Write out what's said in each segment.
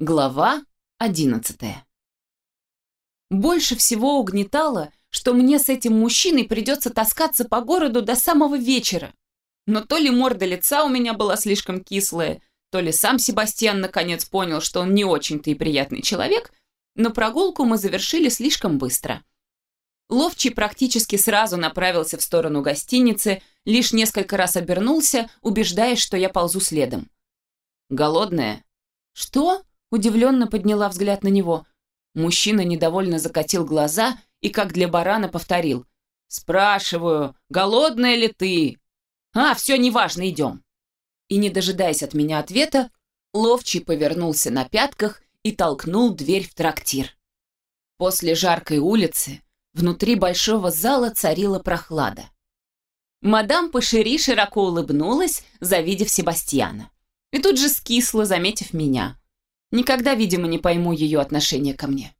Глава одиннадцатая. Больше всего угнетало, что мне с этим мужчиной придется таскаться по городу до самого вечера. Но то ли морда лица у меня была слишком кислая, то ли сам Себастьян наконец понял, что он не очень-то и приятный человек, но прогулку мы завершили слишком быстро. Ловчий практически сразу направился в сторону гостиницы, лишь несколько раз обернулся, убеждаясь, что я ползу следом. «Голодная?» «Что?» Удивленно подняла взгляд на него. Мужчина недовольно закатил глаза и, как для барана, повторил. «Спрашиваю, голодная ли ты?» «А, все, неважно, идем». И, не дожидаясь от меня ответа, Ловчий повернулся на пятках и толкнул дверь в трактир. После жаркой улицы внутри большого зала царила прохлада. Мадам Пашери широко улыбнулась, завидев Себастьяна. И тут же скисла, заметив меня. Никогда, видимо, не пойму ее отношение ко мне.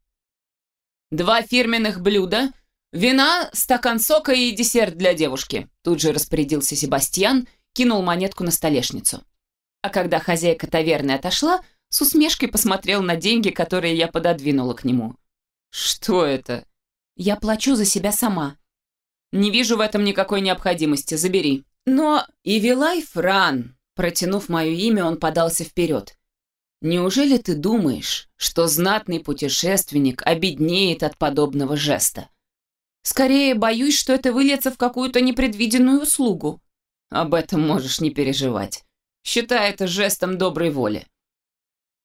«Два фирменных блюда, вина, стакан сока и десерт для девушки», тут же распорядился Себастьян, кинул монетку на столешницу. А когда хозяйка таверны отошла, с усмешкой посмотрел на деньги, которые я пододвинула к нему. «Что это?» «Я плачу за себя сама». «Не вижу в этом никакой необходимости, забери». «Но Ивилай Фран», протянув мое имя, он подался вперед. Неужели ты думаешь, что знатный путешественник обеднеет от подобного жеста? Скорее, боюсь, что это выльется в какую-то непредвиденную услугу. Об этом можешь не переживать. Считай это жестом доброй воли.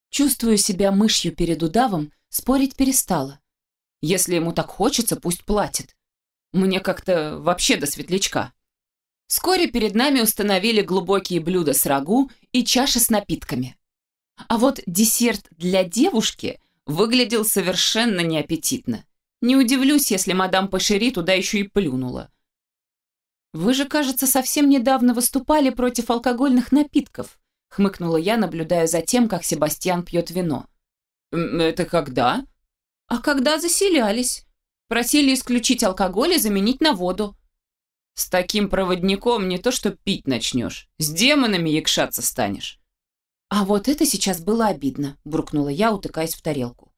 Чувствую себя мышью перед удавом, спорить перестала. Если ему так хочется, пусть платит. Мне как-то вообще до светлячка. Вскоре перед нами установили глубокие блюда с рагу и чаши с напитками. А вот десерт для девушки выглядел совершенно неаппетитно. Не удивлюсь, если мадам Пашери туда еще и плюнула. «Вы же, кажется, совсем недавно выступали против алкогольных напитков», хмыкнула я, наблюдая за тем, как Себастьян пьет вино. «Это когда?» «А когда заселялись. Просили исключить алкоголь и заменить на воду». «С таким проводником не то что пить начнешь, с демонами якшаться станешь». «А вот это сейчас было обидно», – буркнула я, утыкаясь в тарелку.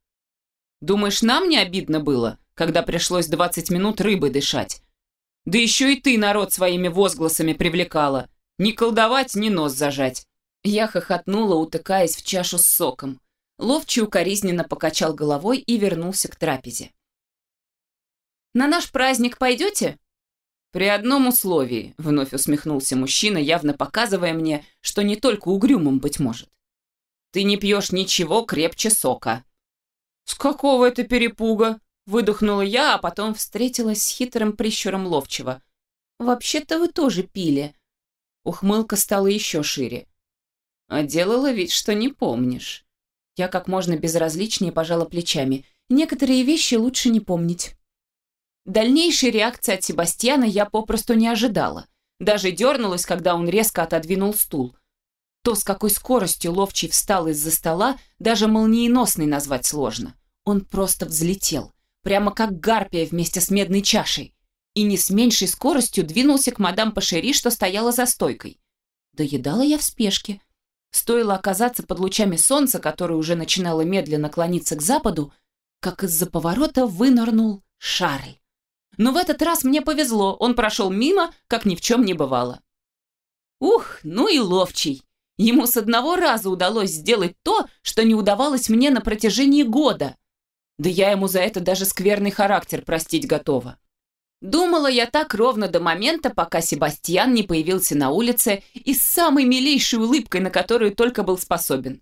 «Думаешь, нам не обидно было, когда пришлось 20 минут рыбы дышать? Да еще и ты народ своими возгласами привлекала. Ни колдовать, ни нос зажать». Я хохотнула, утыкаясь в чашу с соком. Ловчий укоризненно покачал головой и вернулся к трапезе. «На наш праздник пойдете?» «При одном условии», — вновь усмехнулся мужчина, явно показывая мне, что не только угрюмым быть может. «Ты не пьешь ничего крепче сока». «С какого это перепуга?» — выдохнула я, а потом встретилась с хитрым прищуром ловчего. «Вообще-то вы тоже пили». Ухмылка стала еще шире. «А делала вид, что не помнишь». Я как можно безразличнее пожала плечами. Некоторые вещи лучше не помнить. Дальнейшей реакции от Себастьяна я попросту не ожидала. Даже дернулась, когда он резко отодвинул стул. То, с какой скоростью ловчий встал из-за стола, даже молниеносный назвать сложно. Он просто взлетел, прямо как гарпия вместе с медной чашей, и не с меньшей скоростью двинулся к мадам Пашери, что стояла за стойкой. Доедала я в спешке. Стоило оказаться под лучами солнца, которое уже начинало медленно клониться к западу, как из-за поворота вынырнул Шарль. Но в этот раз мне повезло, он прошел мимо, как ни в чем не бывало. Ух, ну и ловчий. Ему с одного раза удалось сделать то, что не удавалось мне на протяжении года. Да я ему за это даже скверный характер простить готова. Думала я так ровно до момента, пока Себастьян не появился на улице и с самой милейшей улыбкой, на которую только был способен.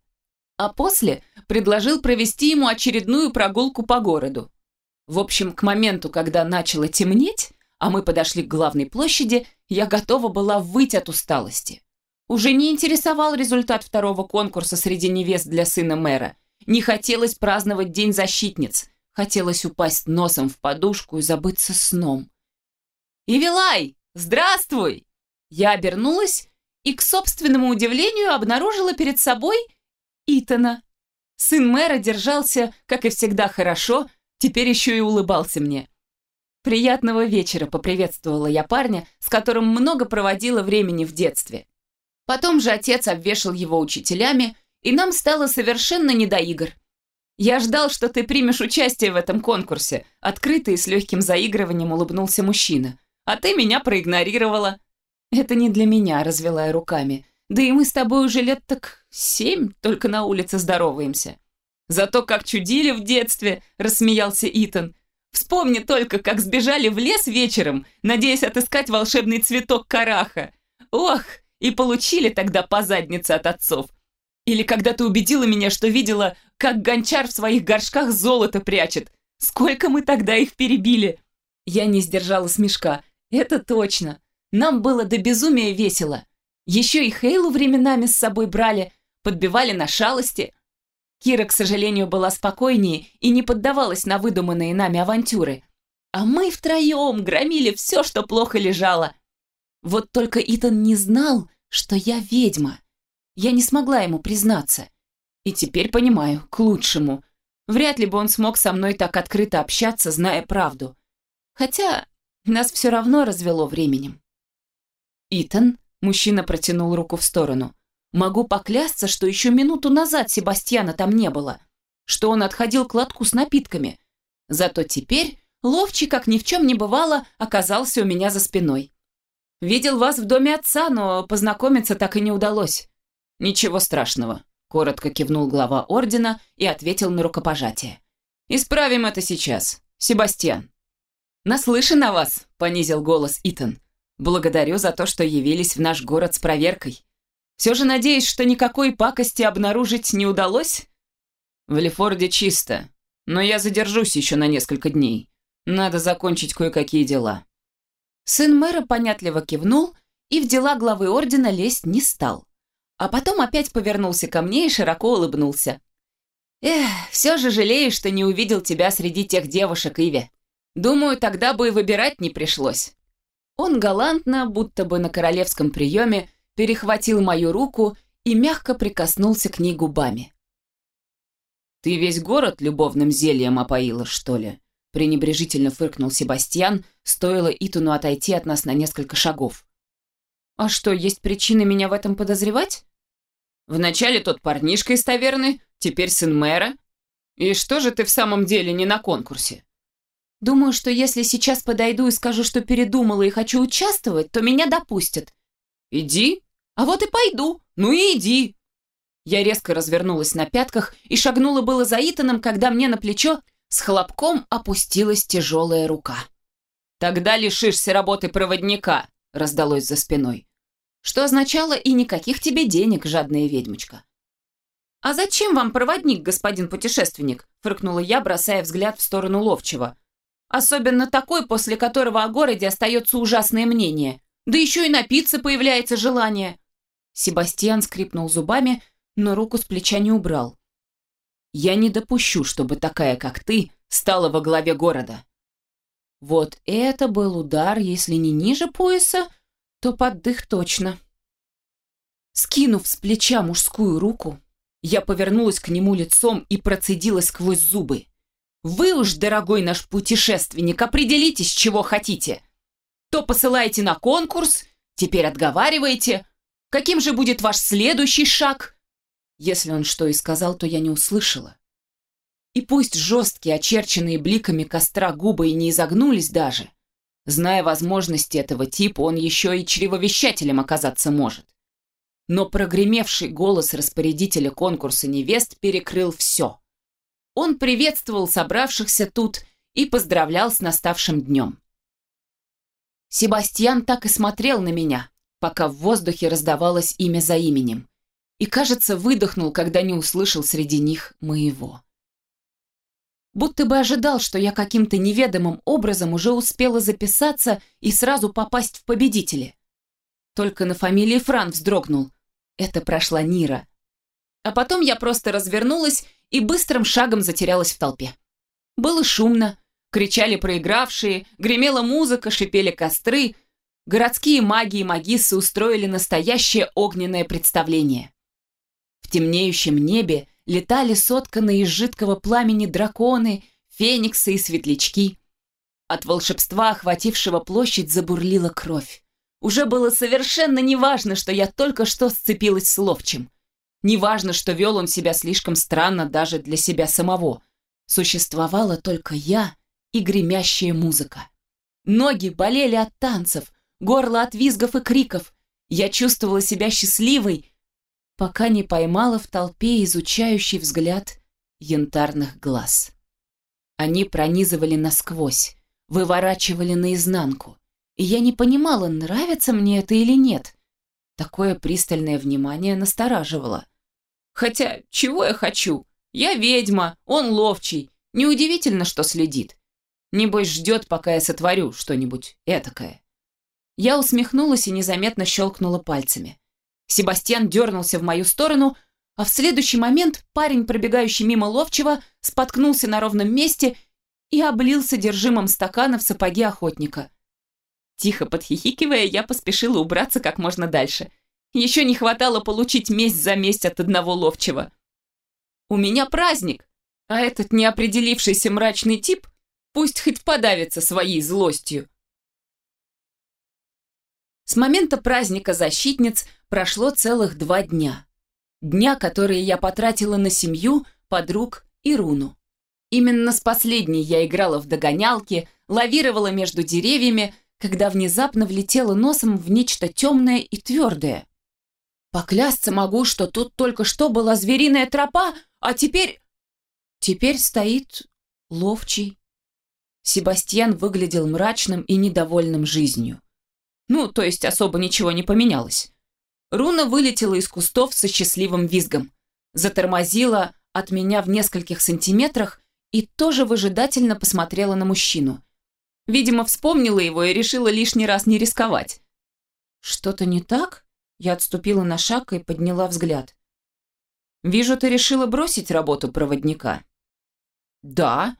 А после предложил провести ему очередную прогулку по городу. В общем, к моменту, когда начало темнеть, а мы подошли к главной площади, я готова была выйти от усталости. Уже не интересовал результат второго конкурса среди невест для сына мэра. Не хотелось праздновать День защитниц. Хотелось упасть носом в подушку и забыться сном. «Ивилай, здравствуй!» Я обернулась и, к собственному удивлению, обнаружила перед собой Итана. Сын мэра держался, как и всегда, хорошо, Теперь еще и улыбался мне. «Приятного вечера», — поприветствовала я парня, с которым много проводила времени в детстве. Потом же отец обвешал его учителями, и нам стало совершенно не до игр. Я ждал, что ты примешь участие в этом конкурсе. Открыто и с легким заигрыванием улыбнулся мужчина. А ты меня проигнорировала. Это не для меня, развела я руками. Да и мы с тобой уже лет так семь только на улице здороваемся. Зато как чудили в детстве, рассмеялся Итан. Вспомни только, как сбежали в лес вечером, надеясь отыскать волшебный цветок караха. Ох, и получили тогда по заднице от отцов. Или когда ты убедила меня, что видела, как гончар в своих горшках золото прячет. Сколько мы тогда их перебили. Я не сдержала смешка. Это точно. Нам было до безумия весело. Еще и Хейлу временами с собой брали, подбивали на шалости – Кира, к сожалению, была спокойнее и не поддавалась на выдуманные нами авантюры. А мы втроем громили все, что плохо лежало. Вот только Итан не знал, что я ведьма. Я не смогла ему признаться. И теперь понимаю, к лучшему. Вряд ли бы он смог со мной так открыто общаться, зная правду. Хотя нас все равно развело временем. «Итан?» – мужчина протянул руку в сторону – Могу поклясться, что еще минуту назад Себастьяна там не было, что он отходил к лотку с напитками. Зато теперь ловчий, как ни в чем не бывало, оказался у меня за спиной. Видел вас в доме отца, но познакомиться так и не удалось. Ничего страшного, коротко кивнул глава ордена и ответил на рукопожатие. Исправим это сейчас. Себастьян. Наслышан о вас, понизил голос Итан. Благодарю за то, что явились в наш город с проверкой. Все же надеюсь, что никакой пакости обнаружить не удалось? В Лефорде чисто, но я задержусь еще на несколько дней. Надо закончить кое-какие дела. Сын мэра понятливо кивнул и в дела главы ордена лезть не стал. А потом опять повернулся ко мне и широко улыбнулся. «Эх, все же жалею, что не увидел тебя среди тех девушек, Иви. Думаю, тогда бы и выбирать не пришлось». Он галантно, будто бы на королевском приеме, перехватил мою руку и мягко прикоснулся к ней губами. «Ты весь город любовным зельем опоила, что ли?» пренебрежительно фыркнул Себастьян, стоило Итуну отойти от нас на несколько шагов. «А что, есть причины меня в этом подозревать?» «Вначале тот парнишка из таверны, теперь сын мэра. И что же ты в самом деле не на конкурсе?» «Думаю, что если сейчас подойду и скажу, что передумала и хочу участвовать, то меня допустят. «Иди. А вот и пойду. Ну и иди». Я резко развернулась на пятках и шагнула было за Итаном, когда мне на плечо с хлопком опустилась тяжелая рука. «Тогда лишишься работы проводника», — раздалось за спиной. Что означало и никаких тебе денег, жадная ведьмочка. «А зачем вам проводник, господин путешественник?» — фыркнула я, бросая взгляд в сторону ловчего. «Особенно такой, после которого о городе остается ужасное мнение. Да еще и напиться появляется желание. Себастьян скрипнул зубами, но руку с плеча не убрал. Я не допущу, чтобы такая, как ты, стала во главе города. Вот это был удар, если не ниже пояса, то под дых точно. Скинув с плеча мужскую руку, я повернулась к нему лицом и процедила сквозь зубы. «Вы уж, дорогой наш путешественник, определитесь, чего хотите. То посылаете на конкурс, теперь отговариваете. Каким же будет ваш следующий шаг? Если он что и сказал, то я не услышала. И пусть жесткие, очерченные бликами костра губы и не изогнулись даже, зная возможности этого типа, он еще и чревовещателем оказаться может. Но прогремевший голос распорядителя конкурса невест перекрыл все. Он приветствовал собравшихся тут и поздравлял с наставшим днем. Себастьян так и смотрел на меня, пока в воздухе раздавалось имя за именем. И, кажется, выдохнул, когда не услышал среди них моего. Будто бы ожидал, что я каким-то неведомым образом уже успела записаться и сразу попасть в победители. Только на фамилии Фран вздрогнул. Это прошла Нира. А потом я просто развернулась и быстрым шагом затерялась в толпе. Было шумно, Кричали проигравшие, гремела музыка, шипели костры. Городские маги и магиссы устроили настоящее огненное представление. В темнеющем небе летали сотканные из жидкого пламени драконы, фениксы и светлячки. От волшебства, охватившего площадь, забурлила кровь. Уже было совершенно неважно, что я только что сцепилась с ловчим. Неважно, что вел он себя слишком странно даже для себя самого. Существовала только я и гремящая музыка. Ноги болели от танцев, горло от визгов и криков. Я чувствовала себя счастливой, пока не поймала в толпе изучающий взгляд янтарных глаз. Они пронизывали насквозь, выворачивали наизнанку, и я не понимала, нравится мне это или нет. Такое пристальное внимание настораживало. Хотя, чего я хочу? Я ведьма, он ловчий. Неудивительно, что следит. Небось, ждет, пока я сотворю что-нибудь этакое. Я усмехнулась и незаметно щелкнула пальцами. Себастьян дернулся в мою сторону, а в следующий момент парень, пробегающий мимо ловчего, споткнулся на ровном месте и облил содержимым стакана в сапоги охотника. Тихо подхихикивая, я поспешила убраться как можно дальше. Еще не хватало получить месть за месть от одного ловчего. «У меня праздник!» А этот неопределившийся мрачный тип пусть хоть подавится своей злостью. С момента праздника защитниц прошло целых два дня. Дня, которые я потратила на семью, подруг и руну. Именно с последней я играла в догонялки, лавировала между деревьями, когда внезапно влетела носом в нечто темное и твердое. Поклясться могу, что тут только что была звериная тропа, а теперь... Теперь стоит ловчий. Себастьян выглядел мрачным и недовольным жизнью. Ну, то есть особо ничего не поменялось. Руна вылетела из кустов со счастливым визгом. Затормозила от меня в нескольких сантиметрах и тоже выжидательно посмотрела на мужчину. Видимо, вспомнила его и решила лишний раз не рисковать. «Что-то не так?» Я отступила на шаг и подняла взгляд. «Вижу, ты решила бросить работу проводника». «Да.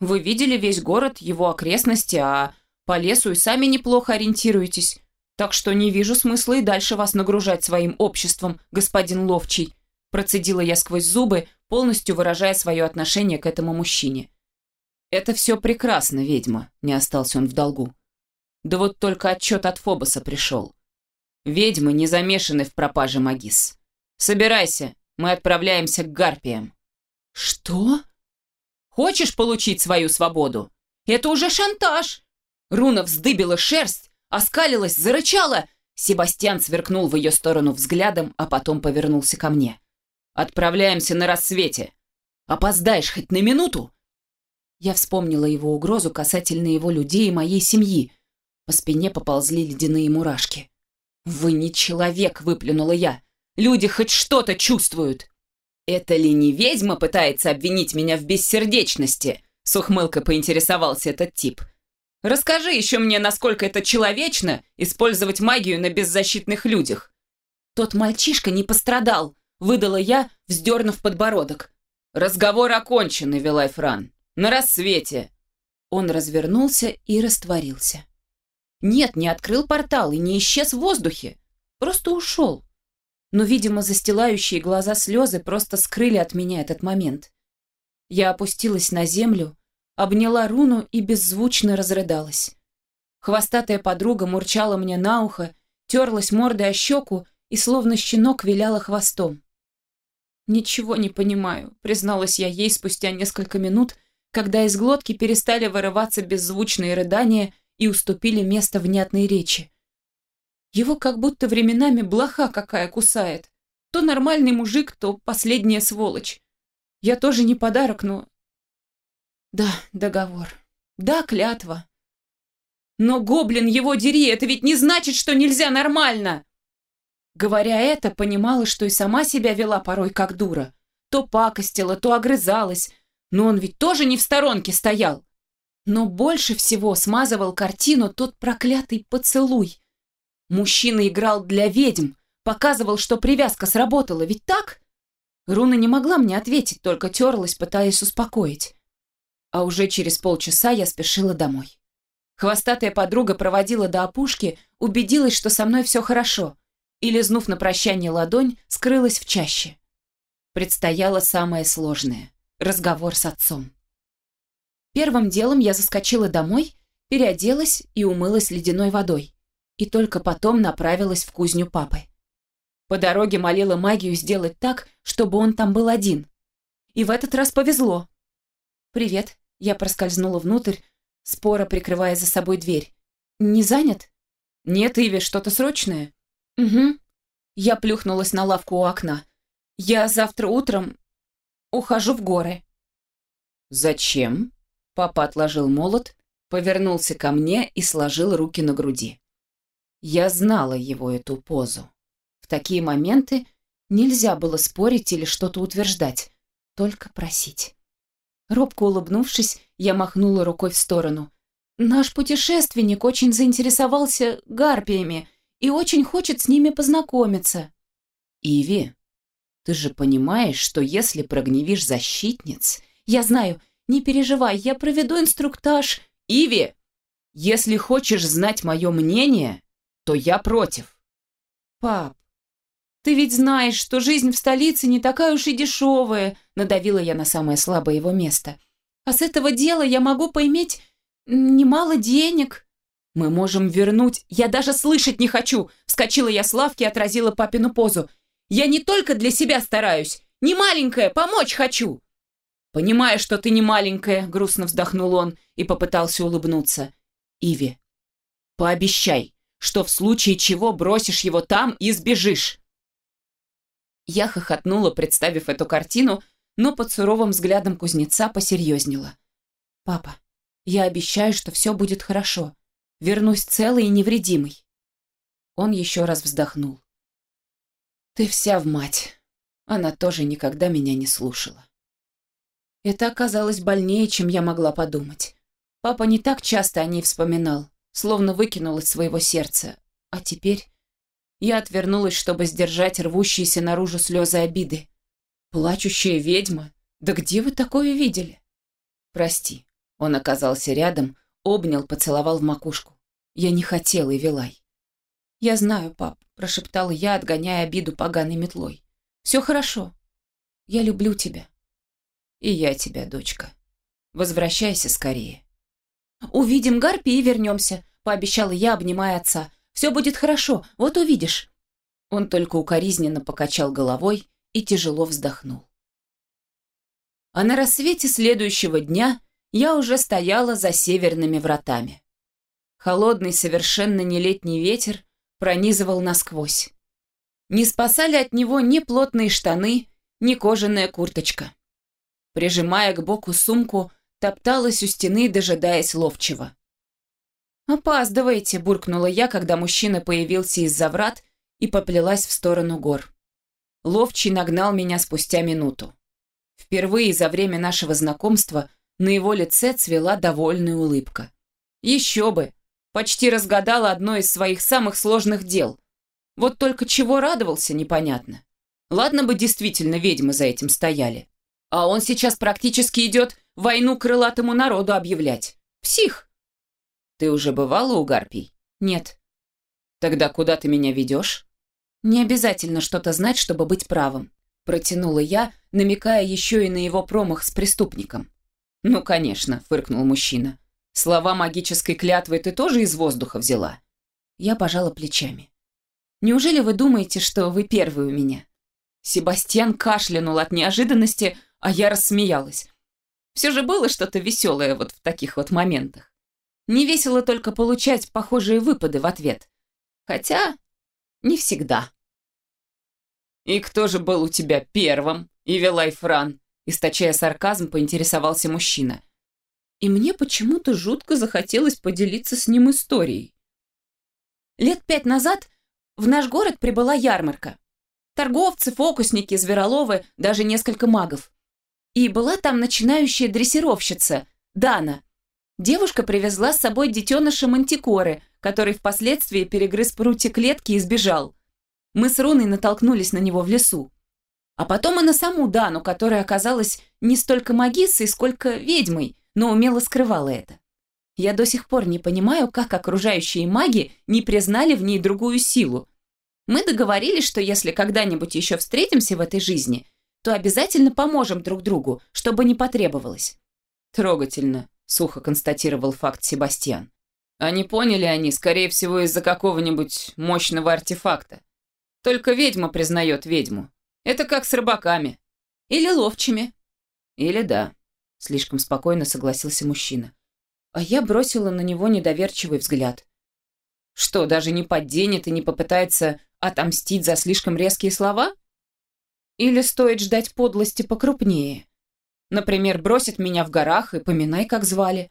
Вы видели весь город, его окрестности, а по лесу и сами неплохо ориентируетесь. Так что не вижу смысла и дальше вас нагружать своим обществом, господин Ловчий. Процедила я сквозь зубы, полностью выражая свое отношение к этому мужчине. «Это все прекрасно, ведьма», — не остался он в долгу. «Да вот только отчет от Фобоса пришел. Ведьмы не замешаны в пропаже Магис. Собирайся, мы отправляемся к Гарпиям». «Что?» «Хочешь получить свою свободу? Это уже шантаж!» Руна вздыбила шерсть, оскалилась, зарычала. Себастьян сверкнул в ее сторону взглядом, а потом повернулся ко мне. «Отправляемся на рассвете. Опоздаешь хоть на минуту?» Я вспомнила его угрозу касательно его людей и моей семьи. По спине поползли ледяные мурашки. «Вы не человек!» — выплюнула я. «Люди хоть что-то чувствуют!» «Это ли не ведьма пытается обвинить меня в бессердечности?» С ухмылкой поинтересовался этот тип. Расскажи еще мне, насколько это человечно использовать магию на беззащитных людях. Тот мальчишка не пострадал, выдала я, вздернув подбородок. Разговор окончен, Вилай Фран. На рассвете. Он развернулся и растворился. Нет, не открыл портал и не исчез в воздухе. Просто ушел. Но, видимо, застилающие глаза слезы просто скрыли от меня этот момент. Я опустилась на землю, обняла руну и беззвучно разрыдалась. Хвостатая подруга мурчала мне на ухо, терлась мордой о щеку и словно щенок виляла хвостом. «Ничего не понимаю», — призналась я ей спустя несколько минут, когда из глотки перестали вырываться беззвучные рыдания и уступили место внятной речи. Его как будто временами блоха какая кусает. То нормальный мужик, то последняя сволочь. Я тоже не подарок, но да, договор. Да, клятва. Но, гоблин, его дери, это ведь не значит, что нельзя нормально. Говоря это, понимала, что и сама себя вела порой как дура. То пакостила, то огрызалась. Но он ведь тоже не в сторонке стоял. Но больше всего смазывал картину тот проклятый поцелуй. Мужчина играл для ведьм, показывал, что привязка сработала, ведь так? Руна не могла мне ответить, только терлась, пытаясь успокоить а уже через полчаса я спешила домой. Хвостатая подруга проводила до опушки, убедилась, что со мной все хорошо, и, лизнув на прощание ладонь, скрылась в чаще. Предстояло самое сложное — разговор с отцом. Первым делом я заскочила домой, переоделась и умылась ледяной водой, и только потом направилась в кузню папы. По дороге молила магию сделать так, чтобы он там был один. И в этот раз повезло. «Привет», — я проскользнула внутрь, споро прикрывая за собой дверь. «Не занят?» «Нет, Иви, что-то срочное?» «Угу». Я плюхнулась на лавку у окна. «Я завтра утром ухожу в горы». «Зачем?» Папа отложил молот, повернулся ко мне и сложил руки на груди. Я знала его эту позу. В такие моменты нельзя было спорить или что-то утверждать, только просить. Робко улыбнувшись, я махнула рукой в сторону. «Наш путешественник очень заинтересовался гарпиями и очень хочет с ними познакомиться». «Иви, ты же понимаешь, что если прогневишь защитниц...» «Я знаю, не переживай, я проведу инструктаж». «Иви, если хочешь знать мое мнение, то я против». «Пап, ты ведь знаешь, что жизнь в столице не такая уж и дешевая», надавила я на самое слабое его место. «А с этого дела я могу поиметь немало денег». «Мы можем вернуть...» «Я даже слышать не хочу!» Вскочила я с лавки и отразила папину позу. «Я не только для себя стараюсь. Не маленькая, помочь хочу!» «Понимаю, что ты не маленькая», — грустно вздохнул он и попытался улыбнуться. «Иви, пообещай, что в случае чего бросишь его там и сбежишь». Я хохотнула, представив эту картину, но под суровым взглядом кузнеца посерьезнела. «Папа, я обещаю, что все будет хорошо. Вернусь целый и невредимый». Он еще раз вздохнул. «Ты вся в мать. Она тоже никогда меня не слушала». Это оказалось больнее, чем я могла подумать. Папа не так часто о ней вспоминал, словно выкинул из своего сердца. А теперь я отвернулась, чтобы сдержать рвущиеся наружу слезы обиды. Плачущая ведьма? Да где вы такое видели? Прости. Он оказался рядом, обнял, поцеловал в макушку. Я не хотела, Ивилай. Я знаю, пап, прошептала я, отгоняя обиду поганой метлой. Все хорошо. Я люблю тебя. И я тебя, дочка. Возвращайся скорее. Увидим Гарпи и вернемся, пообещала я, обнимая отца. Все будет хорошо, вот увидишь. Он только укоризненно покачал головой и тяжело вздохнул. А на рассвете следующего дня я уже стояла за северными вратами. Холодный, совершенно не летний ветер пронизывал насквозь. Не спасали от него ни плотные штаны, ни кожаная курточка прижимая к боку сумку, топталась у стены, дожидаясь ловчего. «Опаздываете», — буркнула я, когда мужчина появился из-за врат и поплелась в сторону гор. Ловчий нагнал меня спустя минуту. Впервые за время нашего знакомства на его лице цвела довольная улыбка. Еще бы! Почти разгадала одно из своих самых сложных дел. Вот только чего радовался, непонятно. Ладно бы действительно ведьмы за этим стояли. А он сейчас практически идет войну крылатому народу объявлять. Псих. Ты уже бывала у гарпий? Нет. Тогда куда ты меня ведешь? Не обязательно что-то знать, чтобы быть правым. Протянула я, намекая еще и на его промах с преступником. Ну, конечно, фыркнул мужчина. Слова магической клятвы ты тоже из воздуха взяла? Я пожала плечами. Неужели вы думаете, что вы первый у меня? Себастьян кашлянул от неожиданности, а я рассмеялась. Все же было что-то веселое вот в таких вот моментах. Не весело только получать похожие выпады в ответ. Хотя не всегда. «И кто же был у тебя первым?» — Ивелай Фран, источая сарказм, поинтересовался мужчина. И мне почему-то жутко захотелось поделиться с ним историей. Лет пять назад в наш город прибыла ярмарка. Торговцы, фокусники, звероловы, даже несколько магов. И была там начинающая дрессировщица, Дана. Девушка привезла с собой детеныша мантикоры, который впоследствии перегрыз прутья клетки и сбежал. Мы с Руной натолкнулись на него в лесу. А потом и на саму Дану, которая оказалась не столько магиссой, сколько ведьмой, но умело скрывала это. Я до сих пор не понимаю, как окружающие маги не признали в ней другую силу. Мы договорились, что если когда-нибудь еще встретимся в этой жизни – то обязательно поможем друг другу, чтобы не потребовалось». «Трогательно», — сухо констатировал факт Себастьян. «А не поняли они, скорее всего, из-за какого-нибудь мощного артефакта. Только ведьма признает ведьму. Это как с рыбаками. Или ловчими. Или да. Слишком спокойно согласился мужчина. А я бросила на него недоверчивый взгляд. Что, даже не подденет и не попытается отомстить за слишком резкие слова? Или стоит ждать подлости покрупнее? Например, бросит меня в горах и поминай, как звали.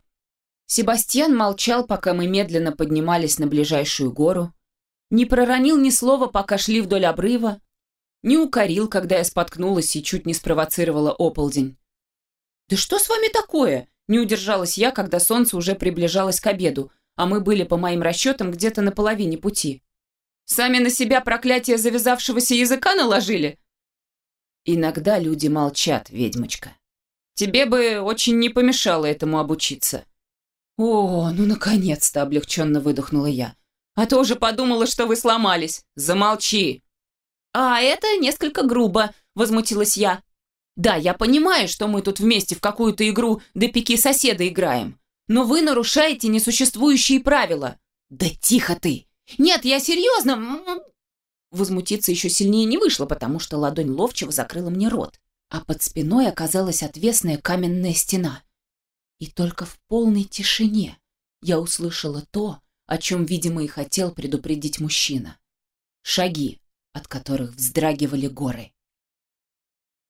Себастьян молчал, пока мы медленно поднимались на ближайшую гору, не проронил ни слова, пока шли вдоль обрыва, не укорил, когда я споткнулась и чуть не спровоцировала ополдень. «Да что с вами такое?» – не удержалась я, когда солнце уже приближалось к обеду, а мы были, по моим расчетам, где-то на половине пути. «Сами на себя проклятие завязавшегося языка наложили?» «Иногда люди молчат, ведьмочка. Тебе бы очень не помешало этому обучиться». «О, ну наконец-то!» – облегченно выдохнула я. «А то уже подумала, что вы сломались. Замолчи!» «А это несколько грубо», – возмутилась я. «Да, я понимаю, что мы тут вместе в какую-то игру до пики соседа играем, но вы нарушаете несуществующие правила». «Да тихо ты! Нет, я серьезно!» Возмутиться еще сильнее не вышло, потому что ладонь ловчего закрыла мне рот, а под спиной оказалась отвесная каменная стена. И только в полной тишине я услышала то, о чем, видимо, и хотел предупредить мужчина. Шаги, от которых вздрагивали горы.